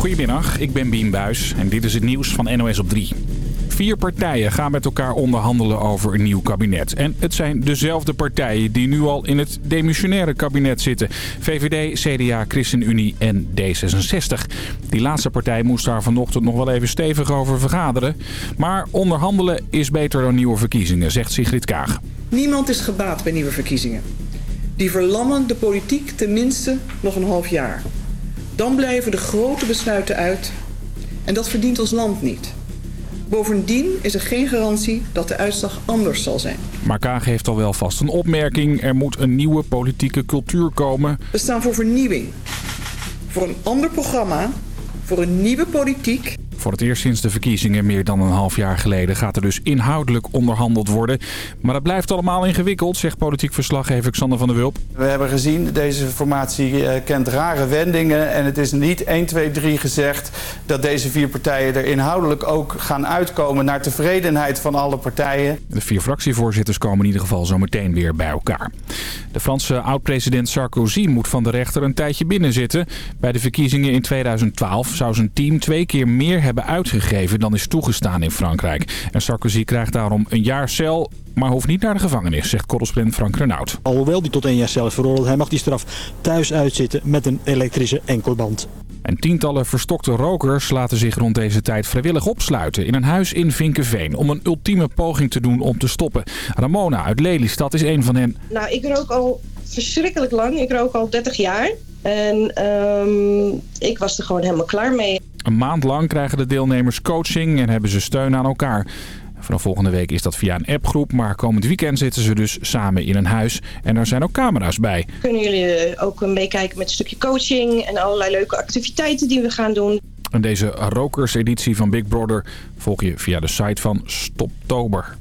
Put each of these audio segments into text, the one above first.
Goedemiddag, ik ben Bien Buis en dit is het nieuws van NOS op 3. Vier partijen gaan met elkaar onderhandelen over een nieuw kabinet. En het zijn dezelfde partijen die nu al in het demissionaire kabinet zitten. VVD, CDA, ChristenUnie en D66. Die laatste partij moest daar vanochtend nog wel even stevig over vergaderen. Maar onderhandelen is beter dan nieuwe verkiezingen, zegt Sigrid Kaag. Niemand is gebaat bij nieuwe verkiezingen. Die verlammen de politiek tenminste nog een half jaar. Dan blijven de grote besluiten uit. En dat verdient ons land niet. Bovendien is er geen garantie dat de uitslag anders zal zijn. Maar Kaag heeft al wel vast een opmerking. Er moet een nieuwe politieke cultuur komen. We staan voor vernieuwing. Voor een ander programma. Voor een nieuwe politiek. Voor het eerst sinds de verkiezingen meer dan een half jaar geleden gaat er dus inhoudelijk onderhandeld worden. Maar het blijft allemaal ingewikkeld, zegt politiek verslaggever Xander van der Wulp. We hebben gezien, deze formatie eh, kent rare wendingen. En het is niet 1, 2, 3 gezegd dat deze vier partijen er inhoudelijk ook gaan uitkomen naar tevredenheid van alle partijen. De vier fractievoorzitters komen in ieder geval zo meteen weer bij elkaar. De Franse oud-president Sarkozy moet van de rechter een tijdje binnenzitten. Bij de verkiezingen in 2012 zou zijn team twee keer meer hebben uitgegeven dan is toegestaan in Frankrijk. En Sarkozy krijgt daarom een jaar cel, maar hoeft niet naar de gevangenis, zegt correspondent Frank Renaud. Alhoewel die tot één jaar cel is veroordeeld, hij mag die straf thuis uitzitten met een elektrische enkelband. En tientallen verstokte rokers laten zich rond deze tijd vrijwillig opsluiten in een huis in Vinkenveen om een ultieme poging te doen om te stoppen. Ramona uit Lelystad is een van hen. Nou, ik rook al verschrikkelijk lang. Ik rook al 30 jaar. En um, ik was er gewoon helemaal klaar mee. Een maand lang krijgen de deelnemers coaching en hebben ze steun aan elkaar. Vanaf volgende week is dat via een appgroep, maar komend weekend zitten ze dus samen in een huis. En er zijn ook camera's bij. Kunnen jullie ook meekijken met een stukje coaching en allerlei leuke activiteiten die we gaan doen. En deze rokerseditie van Big Brother volg je via de site van Stoptober.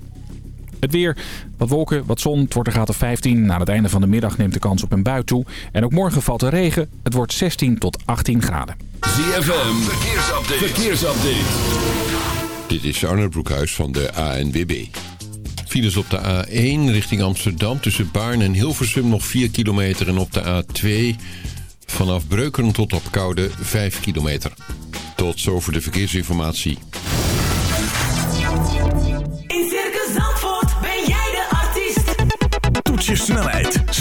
Het weer, wat wolken, wat zon, het wordt er graad of 15. Na het einde van de middag neemt de kans op een bui toe. En ook morgen valt er regen. Het wordt 16 tot 18 graden. ZFM, verkeersupdate. verkeersupdate. Dit is Arne Broekhuis van de ANWB. Files op de A1 richting Amsterdam tussen Baarn en Hilversum nog 4 kilometer. En op de A2 vanaf Breukelen tot op Koude 5 kilometer. Tot zover de verkeersinformatie.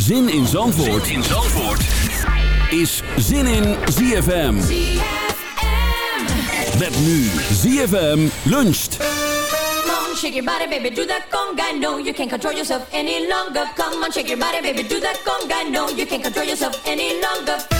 Zin in Zandvoort, is Zin in ZFM. Met nu ZFM luncht. Come on, shake your body, baby, do that conga. No, you can't control yourself any longer. Come on, shake your body, baby, do that conga. No, you can't control yourself any longer.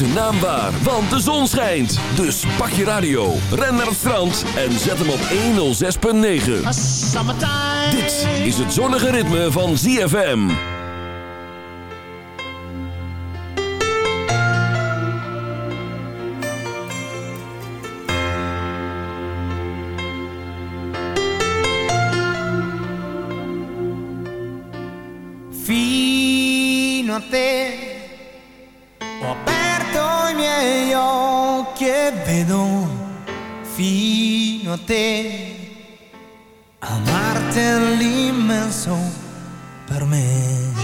Maakt zijn want de zon schijnt. Dus pak je radio, ren naar het strand en zet hem op 106.9. Summertime Dit is het zonnige ritme van ZFM. Fino a te ho aperto i miei occhi e vedo fino a te amarti è l'immenso per me.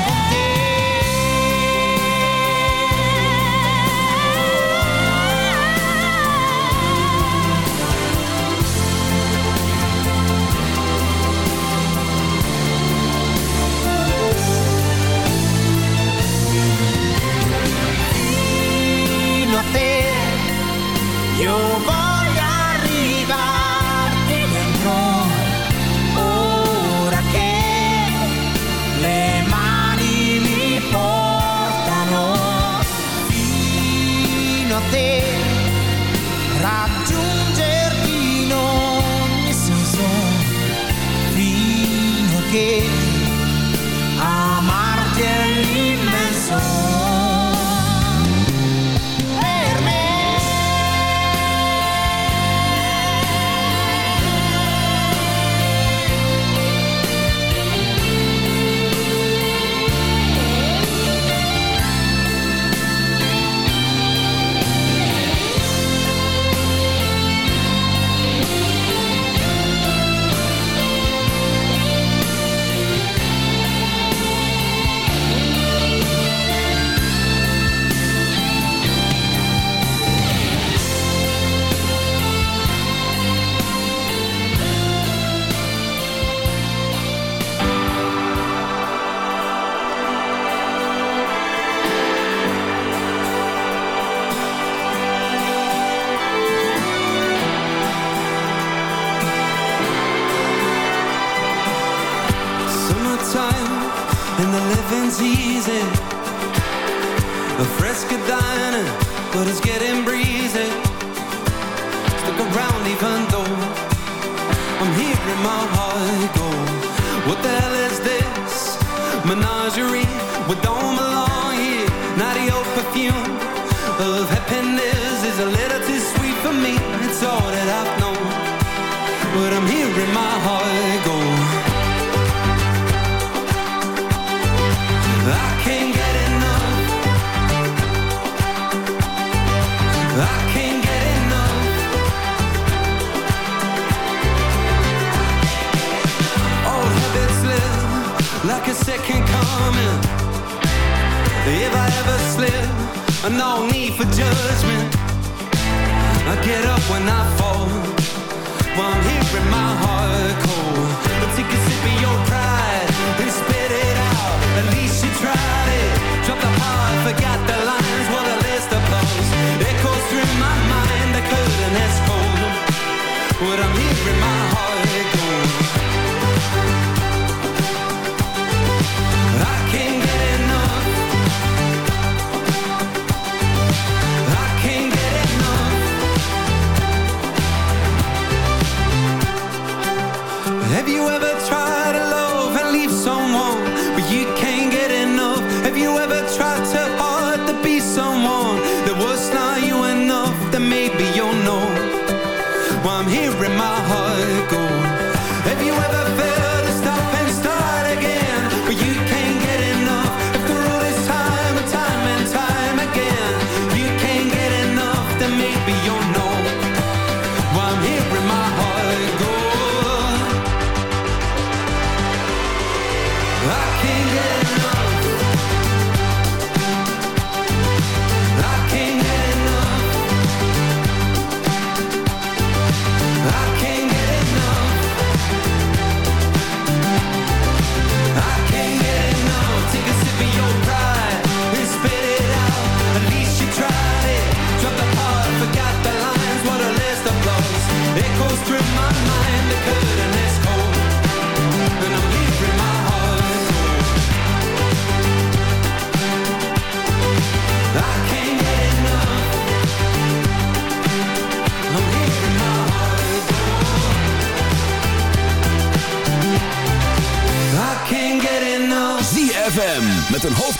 con te. Have you ever tried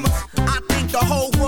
Mamas. I think the whole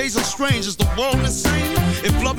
Days are strange. Is the world insane? If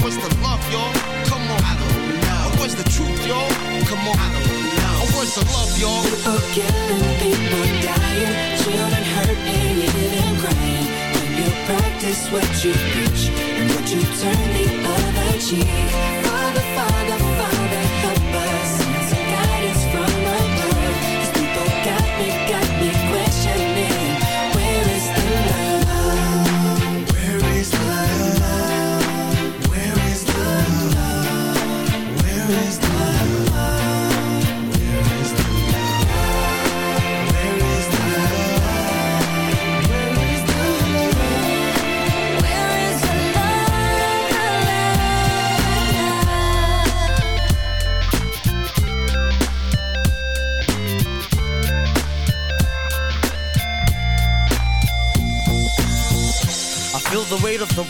What's the love, y'all? Come on. I don't know. Where's the truth, y'all? Come on. I don't know. Where's the love, y'all? People killing, people dying, children hurt and you crying. When you practice what you preach and would you turn the other cheek?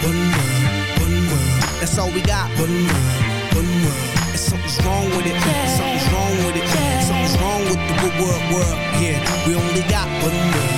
One more, one more. That's all we got. One more, one more. And something's wrong with it. Something's wrong with it. Something's wrong with the good world, world. Yeah, we only got one more.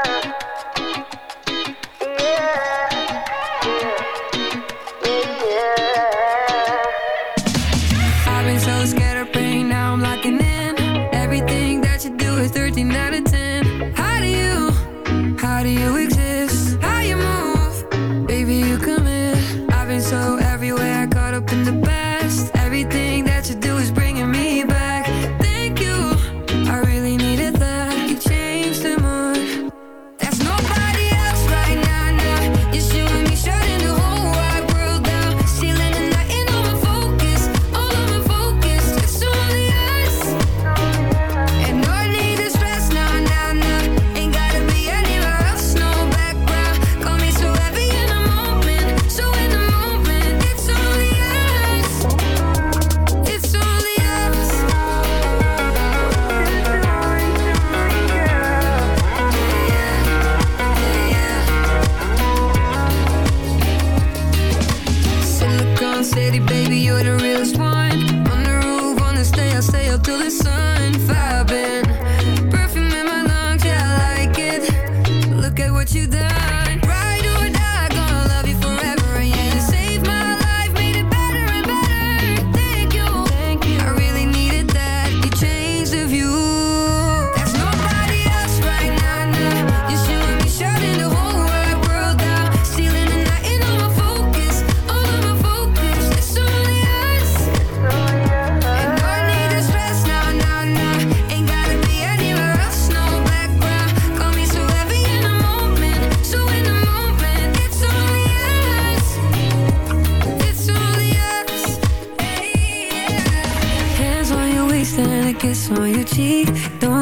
Don't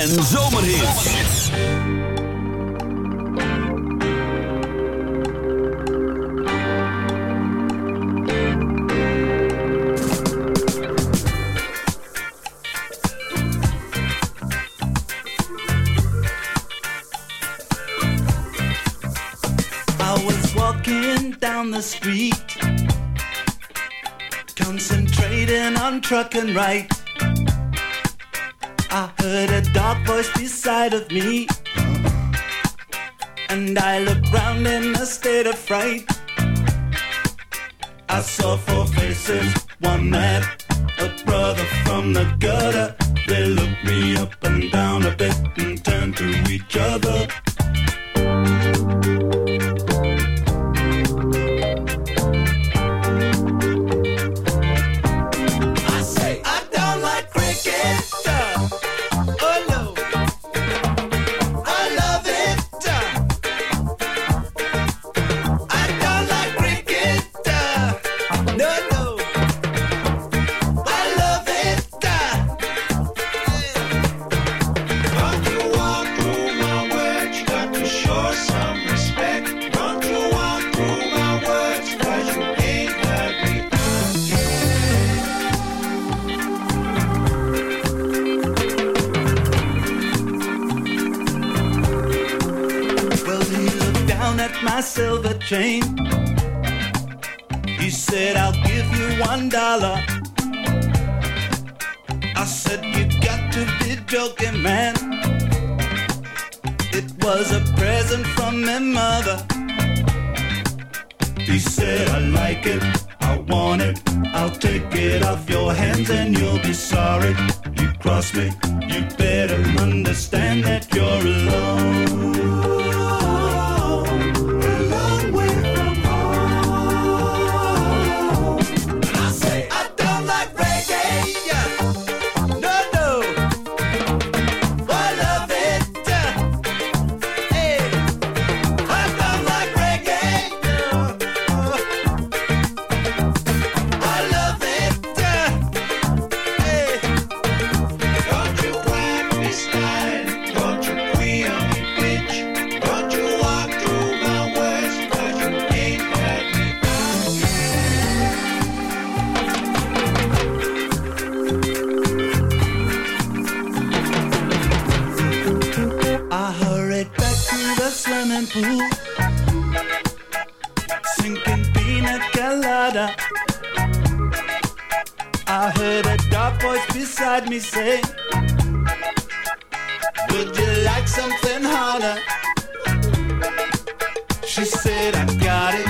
en zomerhits. I was walking down the street Concentrating on trucking right loud voice beside of me. And I look round in a state of fright. I saw four faces, one mad, a brother from the gutter. They looked me up and down a bit and turned to each other. change. She said, I got it.